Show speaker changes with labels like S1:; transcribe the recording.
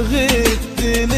S1: غبت